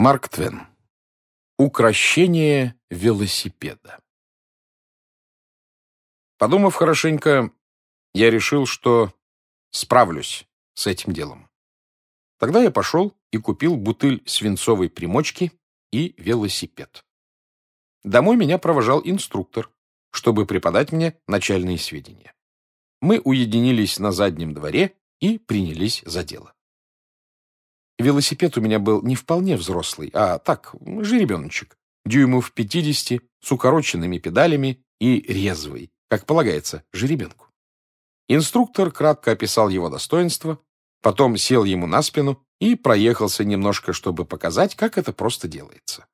Марк Твен. Укращение велосипеда. Подумав хорошенько, я решил, что справлюсь с этим делом. Тогда я пошел и купил бутыль свинцовой примочки и велосипед. Домой меня провожал инструктор, чтобы преподать мне начальные сведения. Мы уединились на заднем дворе и принялись за дело. Велосипед у меня был не вполне взрослый, а так, жеребеночек, дюймов 50, с укороченными педалями и резвый, как полагается, жеребенку. Инструктор кратко описал его достоинства, потом сел ему на спину и проехался немножко, чтобы показать, как это просто делается.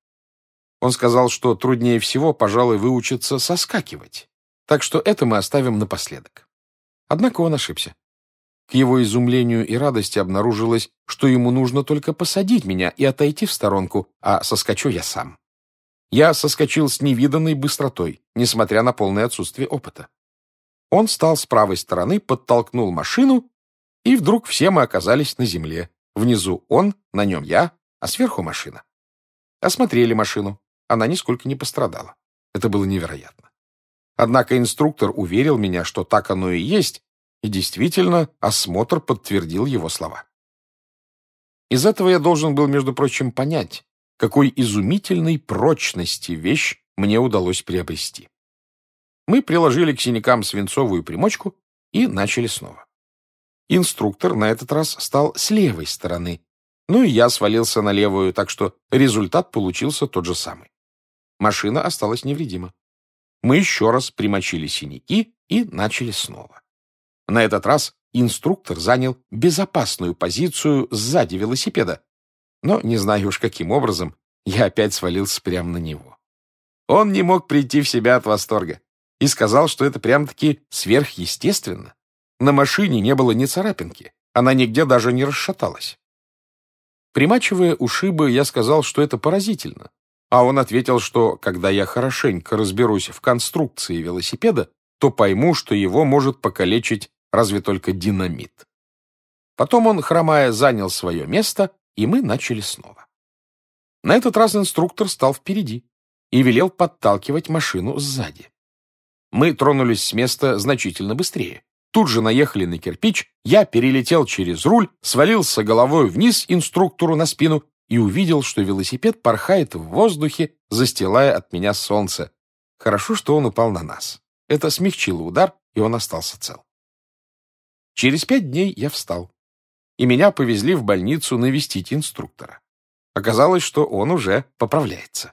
Он сказал, что труднее всего, пожалуй, выучиться соскакивать, так что это мы оставим напоследок. Однако он ошибся. К его изумлению и радости обнаружилось, что ему нужно только посадить меня и отойти в сторонку, а соскочу я сам. Я соскочил с невиданной быстротой, несмотря на полное отсутствие опыта. Он стал с правой стороны, подтолкнул машину, и вдруг все мы оказались на земле. Внизу он, на нем я, а сверху машина. Осмотрели машину. Она нисколько не пострадала. Это было невероятно. Однако инструктор уверил меня, что так оно и есть, и действительно, осмотр подтвердил его слова. Из этого я должен был, между прочим, понять, какой изумительной прочности вещь мне удалось приобрести. Мы приложили к синякам свинцовую примочку и начали снова. Инструктор на этот раз стал с левой стороны, ну и я свалился на левую, так что результат получился тот же самый. Машина осталась невредима. Мы еще раз примочили синяки и начали снова. На этот раз инструктор занял безопасную позицию сзади велосипеда, но, не знаю уж каким образом, я опять свалился прямо на него. Он не мог прийти в себя от восторга и сказал, что это прям-таки сверхъестественно. На машине не было ни царапинки, она нигде даже не расшаталась. Примачивая ушибы, я сказал, что это поразительно, а он ответил, что, когда я хорошенько разберусь в конструкции велосипеда, то пойму, что его может покалечить разве только динамит. Потом он, хромая, занял свое место, и мы начали снова. На этот раз инструктор стал впереди и велел подталкивать машину сзади. Мы тронулись с места значительно быстрее. Тут же наехали на кирпич, я перелетел через руль, свалился головой вниз инструктору на спину и увидел, что велосипед порхает в воздухе, застилая от меня солнце. Хорошо, что он упал на нас. Это смягчило удар, и он остался цел. Через пять дней я встал, и меня повезли в больницу навестить инструктора. Оказалось, что он уже поправляется.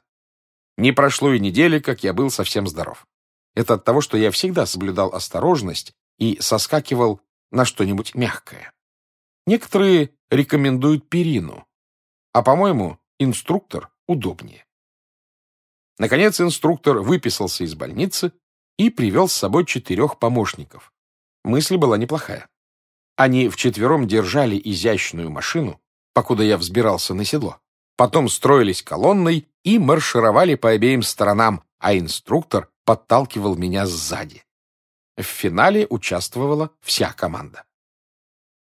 Не прошло и недели, как я был совсем здоров. Это от того, что я всегда соблюдал осторожность и соскакивал на что-нибудь мягкое. Некоторые рекомендуют перину, а, по-моему, инструктор удобнее. Наконец инструктор выписался из больницы и привел с собой четырех помощников. Мысль была неплохая. Они вчетвером держали изящную машину, покуда я взбирался на седло. Потом строились колонной и маршировали по обеим сторонам, а инструктор подталкивал меня сзади. В финале участвовала вся команда.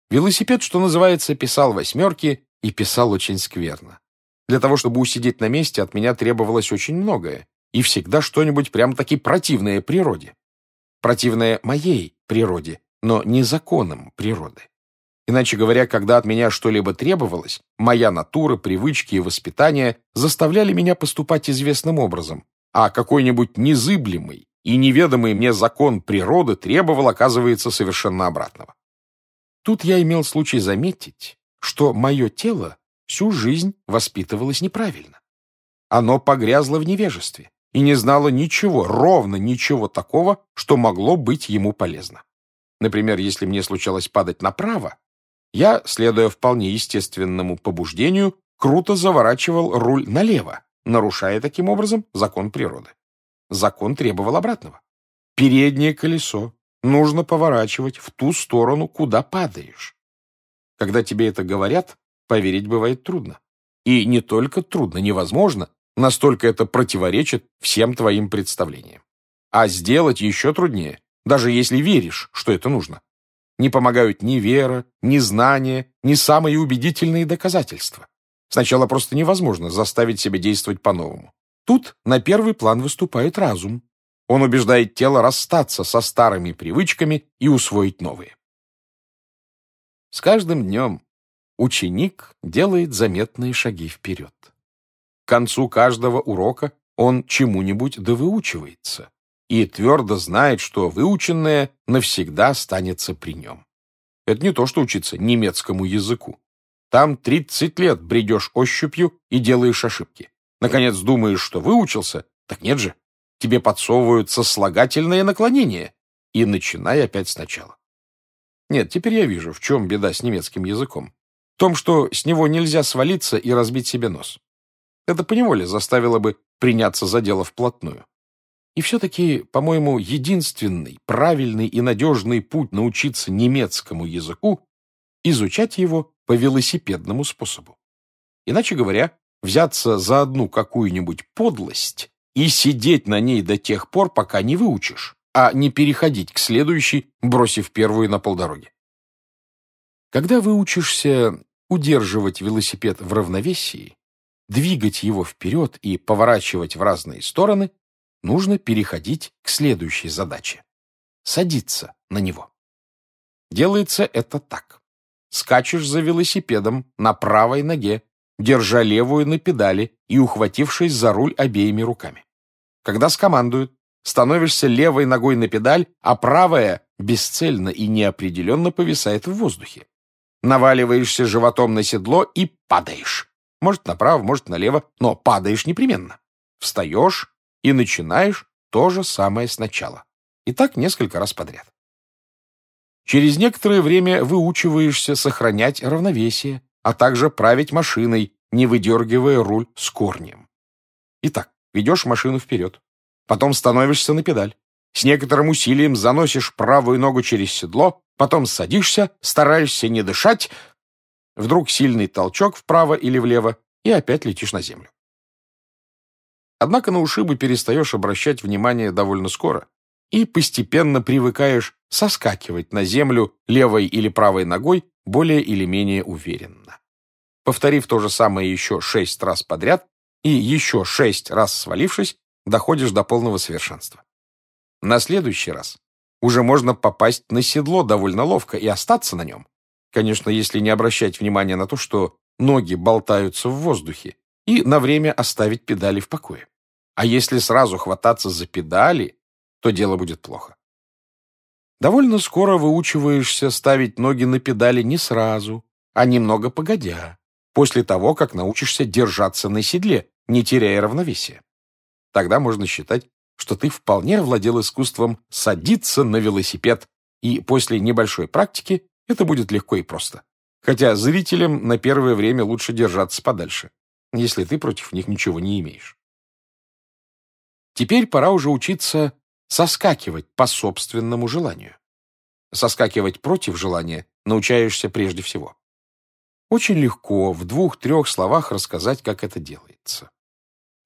Велосипед, что называется, писал восьмерки и писал очень скверно. Для того, чтобы усидеть на месте, от меня требовалось очень многое, и всегда что-нибудь прям-таки противное природе. Противное моей природе, но не законам природы. Иначе говоря, когда от меня что-либо требовалось, моя натура, привычки и воспитание заставляли меня поступать известным образом, а какой-нибудь незыблемый и неведомый мне закон природы требовал, оказывается, совершенно обратного. Тут я имел случай заметить, что мое тело всю жизнь воспитывалось неправильно. Оно погрязло в невежестве и не знало ничего, ровно ничего такого, что могло быть ему полезно. Например, если мне случалось падать направо, я, следуя вполне естественному побуждению, круто заворачивал руль налево, нарушая таким образом закон природы. Закон требовал обратного. Переднее колесо нужно поворачивать в ту сторону, куда падаешь. Когда тебе это говорят, поверить бывает трудно. И не только трудно, невозможно, настолько это противоречит всем твоим представлениям. А сделать еще труднее, даже если веришь, что это нужно. Не помогают ни вера, ни знания, ни самые убедительные доказательства. Сначала просто невозможно заставить себя действовать по-новому. Тут на первый план выступает разум. Он убеждает тело расстаться со старыми привычками и усвоить новые. С каждым днем ученик делает заметные шаги вперед. К концу каждого урока он чему-нибудь довыучивается и твердо знает, что выученное навсегда останется при нем. Это не то, что учиться немецкому языку. Там 30 лет бредешь ощупью и делаешь ошибки. Наконец думаешь, что выучился, так нет же. Тебе подсовывают сослагательное наклонение. И начинай опять сначала. Нет, теперь я вижу, в чем беда с немецким языком. В том, что с него нельзя свалиться и разбить себе нос. Это поневоле заставило бы приняться за дело вплотную. И все-таки, по-моему, единственный, правильный и надежный путь научиться немецкому языку – изучать его по велосипедному способу. Иначе говоря, взяться за одну какую-нибудь подлость и сидеть на ней до тех пор, пока не выучишь, а не переходить к следующей, бросив первую на полдороги. Когда выучишься удерживать велосипед в равновесии, двигать его вперед и поворачивать в разные стороны, нужно переходить к следующей задаче — садиться на него. Делается это так. Скачешь за велосипедом на правой ноге, держа левую на педали и ухватившись за руль обеими руками. Когда скомандуют, становишься левой ногой на педаль, а правая бесцельно и неопределенно повисает в воздухе. Наваливаешься животом на седло и падаешь. Может, направо, может, налево, но падаешь непременно. Встаешь и начинаешь то же самое сначала. И так несколько раз подряд. Через некоторое время выучиваешься сохранять равновесие, а также править машиной, не выдергивая руль с корнем. Итак, ведешь машину вперед. Потом становишься на педаль. С некоторым усилием заносишь правую ногу через седло, потом садишься, стараешься не дышать. Вдруг сильный толчок вправо или влево, и опять летишь на землю. Однако на ушибы перестаешь обращать внимание довольно скоро и постепенно привыкаешь соскакивать на землю левой или правой ногой более или менее уверенно. Повторив то же самое еще шесть раз подряд и еще шесть раз свалившись, доходишь до полного совершенства. На следующий раз уже можно попасть на седло довольно ловко и остаться на нем. Конечно, если не обращать внимания на то, что ноги болтаются в воздухе, и на время оставить педали в покое. А если сразу хвататься за педали, то дело будет плохо. Довольно скоро выучиваешься ставить ноги на педали не сразу, а немного погодя, после того, как научишься держаться на седле, не теряя равновесия. Тогда можно считать, что ты вполне овладел искусством садиться на велосипед, и после небольшой практики это будет легко и просто. Хотя зрителям на первое время лучше держаться подальше, если ты против них ничего не имеешь. Теперь пора уже учиться соскакивать по собственному желанию. Соскакивать против желания научаешься прежде всего. Очень легко в двух-трех словах рассказать, как это делается.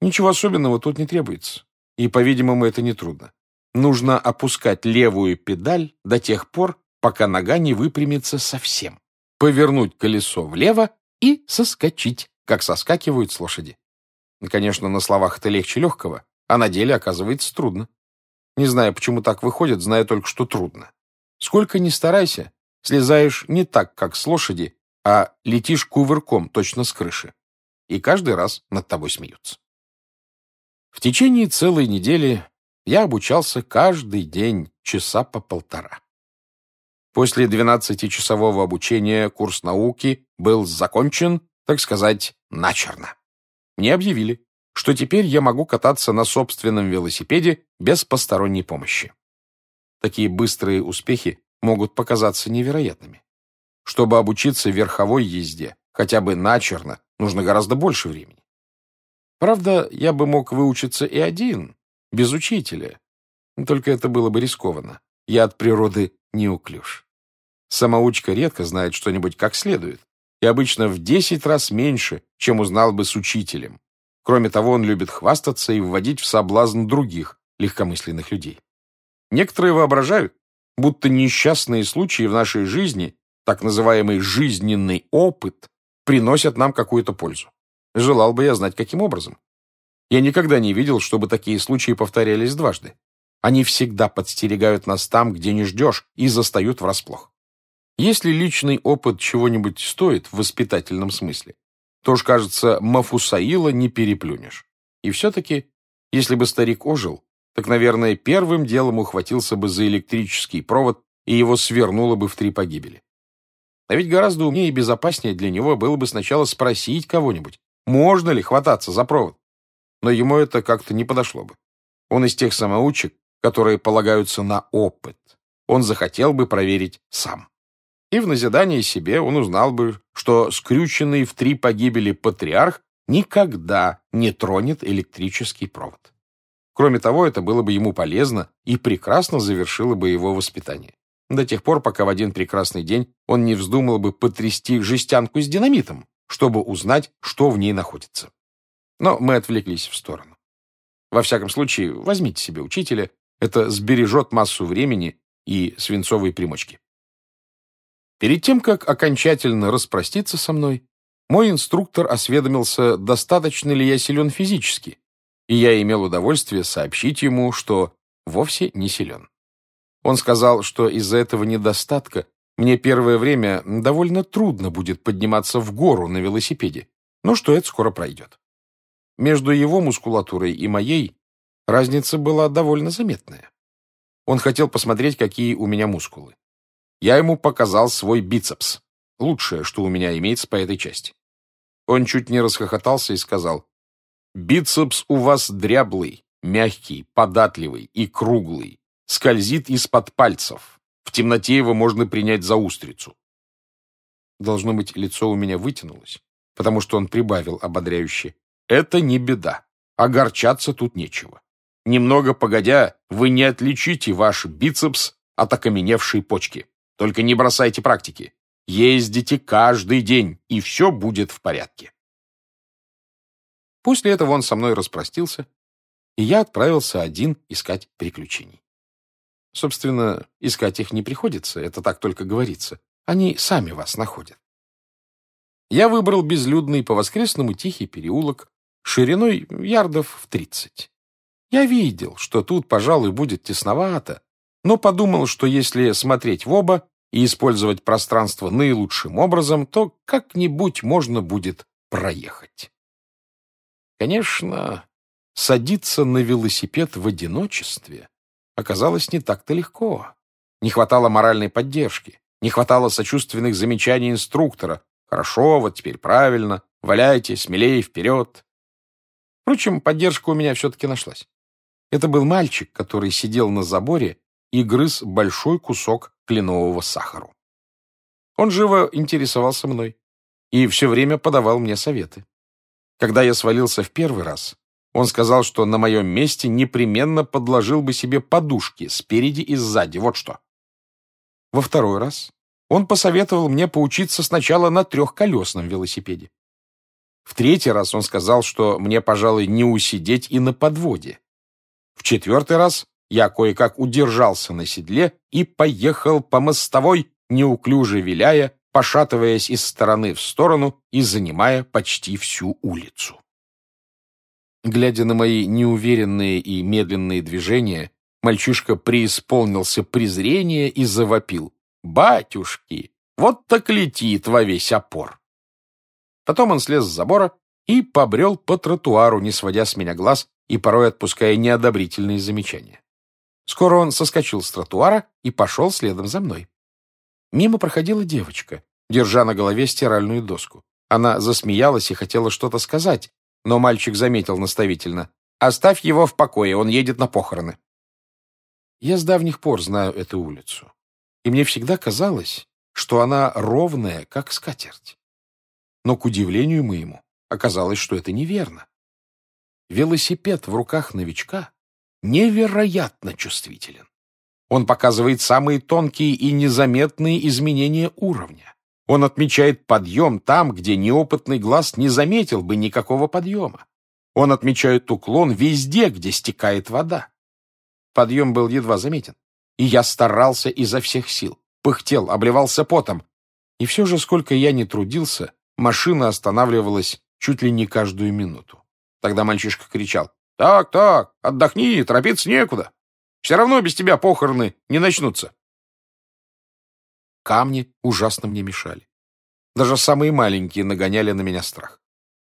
Ничего особенного тут не требуется. И, по-видимому, это нетрудно. Нужно опускать левую педаль до тех пор, пока нога не выпрямится совсем. Повернуть колесо влево и соскочить, как соскакивают с лошади. Конечно, на словах это легче легкого, а на деле оказывается трудно. Не знаю, почему так выходит, знаю только, что трудно. Сколько ни старайся, слезаешь не так, как с лошади, а летишь кувырком точно с крыши. И каждый раз над тобой смеются. В течение целой недели я обучался каждый день часа по полтора. После 12-часового обучения курс науки был закончен, так сказать, начерно. Мне объявили, что теперь я могу кататься на собственном велосипеде без посторонней помощи. Такие быстрые успехи могут показаться невероятными. Чтобы обучиться верховой езде, хотя бы начерно, нужно гораздо больше времени. Правда, я бы мог выучиться и один, без учителя. Только это было бы рискованно. Я от природы неуклюж. Самоучка редко знает что-нибудь как следует, и обычно в десять раз меньше, чем узнал бы с учителем. Кроме того, он любит хвастаться и вводить в соблазн других легкомысленных людей. Некоторые воображают, будто несчастные случаи в нашей жизни, так называемый жизненный опыт, приносят нам какую-то пользу. Желал бы я знать, каким образом. Я никогда не видел, чтобы такие случаи повторялись дважды. Они всегда подстерегают нас там, где не ждешь, и застают врасплох. Если личный опыт чего-нибудь стоит в воспитательном смысле, то уж, кажется, Мафусаила не переплюнешь. И все-таки, если бы старик ожил, так, наверное, первым делом ухватился бы за электрический провод и его свернуло бы в три погибели. А ведь гораздо умнее и безопаснее для него было бы сначала спросить кого-нибудь, можно ли хвататься за провод. Но ему это как-то не подошло бы. Он из тех самоучек, которые полагаются на опыт. Он захотел бы проверить сам. И в назидание себе он узнал бы, что скрюченный в три погибели патриарх никогда не тронет электрический провод. Кроме того, это было бы ему полезно и прекрасно завершило бы его воспитание. До тех пор, пока в один прекрасный день он не вздумал бы потрясти жестянку с динамитом, чтобы узнать, что в ней находится. Но мы отвлеклись в сторону. Во всяком случае, возьмите себе учителя, это сбережет массу времени и свинцовые примочки. Перед тем, как окончательно распроститься со мной, мой инструктор осведомился, достаточно ли я силен физически, и я имел удовольствие сообщить ему, что вовсе не силен. Он сказал, что из-за этого недостатка мне первое время довольно трудно будет подниматься в гору на велосипеде, но что это скоро пройдет. Между его мускулатурой и моей разница была довольно заметная. Он хотел посмотреть, какие у меня мускулы. Я ему показал свой бицепс, лучшее, что у меня имеется по этой части. Он чуть не расхохотался и сказал, «Бицепс у вас дряблый, мягкий, податливый и круглый, скользит из-под пальцев. В темноте его можно принять за устрицу». Должно быть, лицо у меня вытянулось, потому что он прибавил ободряюще. «Это не беда. Огорчаться тут нечего. Немного погодя, вы не отличите ваш бицепс от окаменевшей почки. Только не бросайте практики. Ездите каждый день, и все будет в порядке. После этого он со мной распростился, и я отправился один искать приключений. Собственно, искать их не приходится, это так только говорится. Они сами вас находят. Я выбрал безлюдный по-воскресному тихий переулок шириной ярдов в тридцать. Я видел, что тут, пожалуй, будет тесновато, но подумал, что если смотреть в оба и использовать пространство наилучшим образом, то как-нибудь можно будет проехать. Конечно, садиться на велосипед в одиночестве оказалось не так-то легко. Не хватало моральной поддержки, не хватало сочувственных замечаний инструктора. «Хорошо, вот теперь правильно, валяйте, смелее, вперед». Впрочем, поддержка у меня все-таки нашлась. Это был мальчик, который сидел на заборе и грыз большой кусок кленового сахару. Он живо интересовался мной и все время подавал мне советы. Когда я свалился в первый раз, он сказал, что на моем месте непременно подложил бы себе подушки спереди и сзади, вот что. Во второй раз он посоветовал мне поучиться сначала на трехколесном велосипеде. В третий раз он сказал, что мне, пожалуй, не усидеть и на подводе. В четвертый раз я кое-как удержался на седле и поехал по мостовой, неуклюже виляя, пошатываясь из стороны в сторону и занимая почти всю улицу. Глядя на мои неуверенные и медленные движения, мальчишка преисполнился презрения и завопил. «Батюшки, вот так летит во весь опор!» Потом он слез с забора и побрел по тротуару, не сводя с меня глаз и порой отпуская неодобрительные замечания. Скоро он соскочил с тротуара и пошел следом за мной. Мимо проходила девочка, держа на голове стиральную доску. Она засмеялась и хотела что-то сказать, но мальчик заметил наставительно. «Оставь его в покое, он едет на похороны». Я с давних пор знаю эту улицу, и мне всегда казалось, что она ровная, как скатерть. Но, к удивлению моему, оказалось, что это неверно. Велосипед в руках новичка невероятно чувствителен. Он показывает самые тонкие и незаметные изменения уровня. Он отмечает подъем там, где неопытный глаз не заметил бы никакого подъема. Он отмечает уклон везде, где стекает вода. Подъем был едва заметен, и я старался изо всех сил, пыхтел, обливался потом. И все же, сколько я не трудился, машина останавливалась чуть ли не каждую минуту. Тогда мальчишка кричал «Так, так, отдохни, торопиться некуда. Все равно без тебя похороны не начнутся». Камни ужасно мне мешали. Даже самые маленькие нагоняли на меня страх.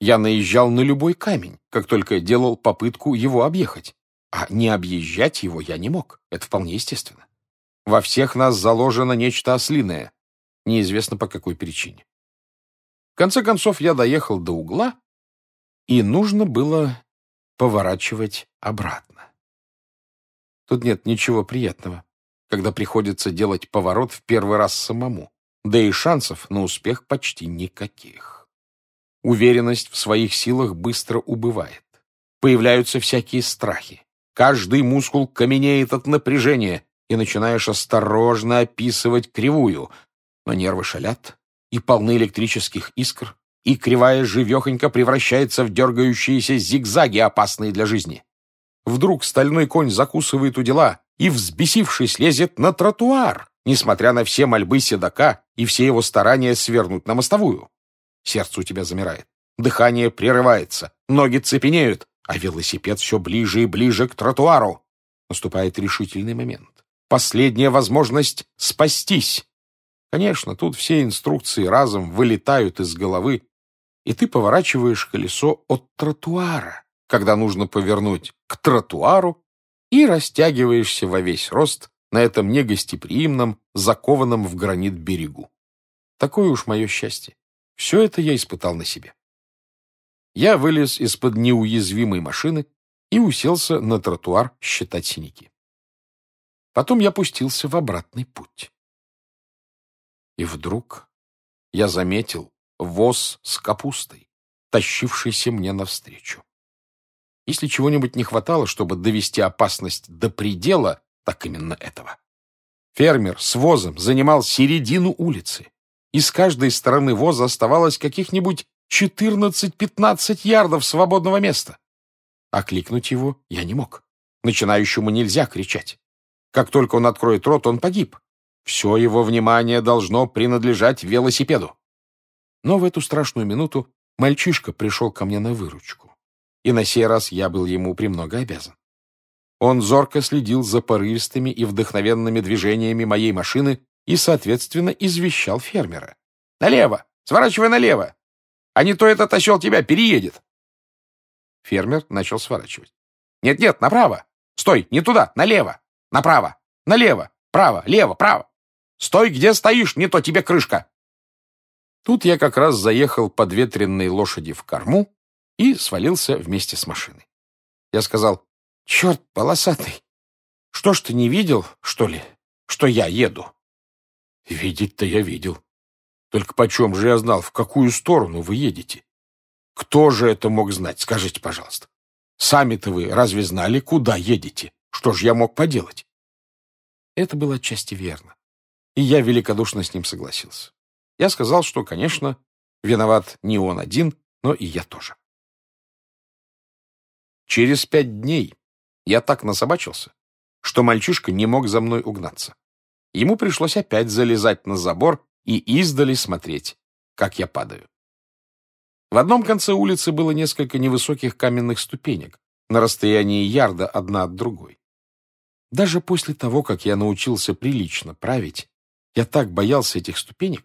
Я наезжал на любой камень, как только делал попытку его объехать. А не объезжать его я не мог. Это вполне естественно. Во всех нас заложено нечто ослиное. Неизвестно по какой причине. В конце концов, я доехал до угла, и нужно было поворачивать обратно. Тут нет ничего приятного, когда приходится делать поворот в первый раз самому, да и шансов на успех почти никаких. Уверенность в своих силах быстро убывает. Появляются всякие страхи. Каждый мускул каменеет от напряжения, и начинаешь осторожно описывать кривую, но нервы шалят, и полны электрических искр, и кривая живехонько превращается в дергающиеся зигзаги, опасные для жизни. Вдруг стальной конь закусывает у дела и, взбесившись, лезет на тротуар, несмотря на все мольбы седока и все его старания свернуть на мостовую. Сердце у тебя замирает, дыхание прерывается, ноги цепенеют, а велосипед все ближе и ближе к тротуару. Наступает решительный момент. Последняя возможность спастись. Конечно, тут все инструкции разом вылетают из головы, и ты поворачиваешь колесо от тротуара, когда нужно повернуть к тротуару, и растягиваешься во весь рост на этом негостеприимном, закованном в гранит берегу. Такое уж мое счастье. Все это я испытал на себе. Я вылез из-под неуязвимой машины и уселся на тротуар считать синяки. Потом я пустился в обратный путь. И вдруг я заметил воз с капустой, тащившийся мне навстречу. Если чего-нибудь не хватало, чтобы довести опасность до предела, так именно этого. Фермер с возом занимал середину улицы, и с каждой стороны воза оставалось каких-нибудь 14-15 ярдов свободного места. Окликнуть его я не мог. Начинающему нельзя кричать. Как только он откроет рот, он погиб. Все его внимание должно принадлежать велосипеду. Но в эту страшную минуту мальчишка пришел ко мне на выручку. И на сей раз я был ему премного обязан. Он зорко следил за порывистыми и вдохновенными движениями моей машины и, соответственно, извещал фермера. «Налево! Сворачивай налево! А не то этот осел тебя переедет!» Фермер начал сворачивать. «Нет-нет, направо! Стой, не туда, налево! Направо! Налево! Право! Лево! Право! Стой, где стоишь, не то тебе крышка!» Тут я как раз заехал подветренной лошади в корму и свалился вместе с машиной. Я сказал, «Черт, полосатый, что ж ты не видел, что ли, что я еду?» «Видеть-то я видел. Только почем же я знал, в какую сторону вы едете? Кто же это мог знать, скажите, пожалуйста? Сами-то вы разве знали, куда едете? Что ж я мог поделать?» Это было отчасти верно, и я великодушно с ним согласился. Я сказал, что, конечно, виноват не он один, но и я тоже. Через пять дней я так насобачился, что мальчишка не мог за мной угнаться. Ему пришлось опять залезать на забор и издали смотреть, как я падаю. В одном конце улицы было несколько невысоких каменных ступенек, на расстоянии ярда одна от другой. Даже после того, как я научился прилично править, я так боялся этих ступенек,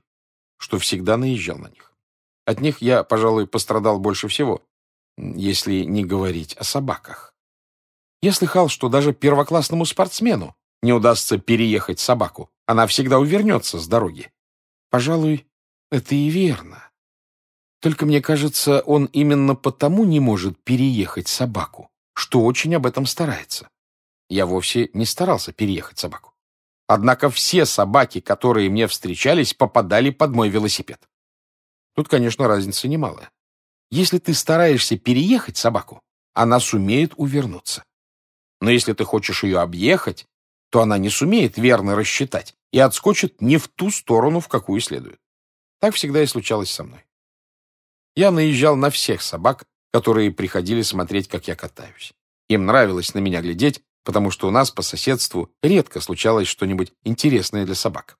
что всегда наезжал на них. От них я, пожалуй, пострадал больше всего, если не говорить о собаках. Я слыхал, что даже первоклассному спортсмену не удастся переехать собаку, она всегда увернется с дороги. Пожалуй, это и верно. Только мне кажется, он именно потому не может переехать собаку, что очень об этом старается. Я вовсе не старался переехать собаку. Однако все собаки, которые мне встречались, попадали под мой велосипед. Тут, конечно, разница немалая. Если ты стараешься переехать собаку, она сумеет увернуться. Но если ты хочешь ее объехать, то она не сумеет верно рассчитать и отскочит не в ту сторону, в какую следует. Так всегда и случалось со мной. Я наезжал на всех собак, которые приходили смотреть, как я катаюсь. Им нравилось на меня глядеть, потому что у нас по соседству редко случалось что-нибудь интересное для собак.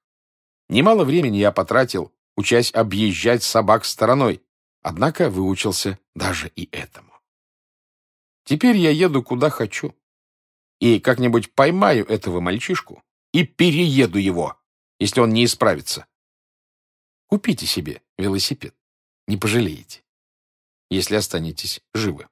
Немало времени я потратил учась объезжать собак стороной. Однако выучился даже и этому. Теперь я еду куда хочу. И как-нибудь поймаю этого мальчишку и перееду его, если он не исправится. Купите себе велосипед. Не пожалеете, если останетесь живы.